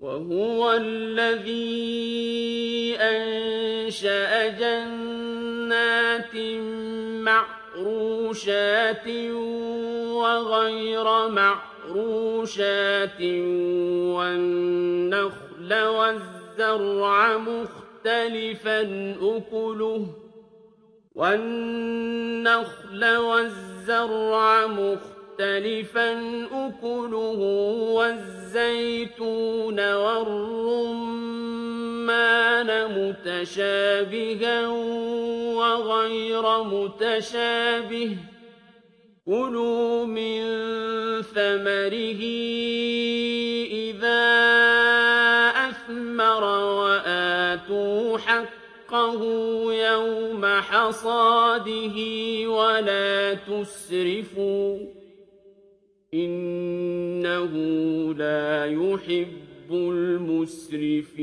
وهو الذي أنشأ جنات معروشات وغير معروشات والنخل والزرع مختلفا أكله والنخل والزرع مختلفا أكله والزيتون والرمان متشابها وغير متشابه. كلوا من ثمره إذا أثمر وآتوا حقه يوم حصاده ولا تسرفوا. إنه لا يحب المسرفين.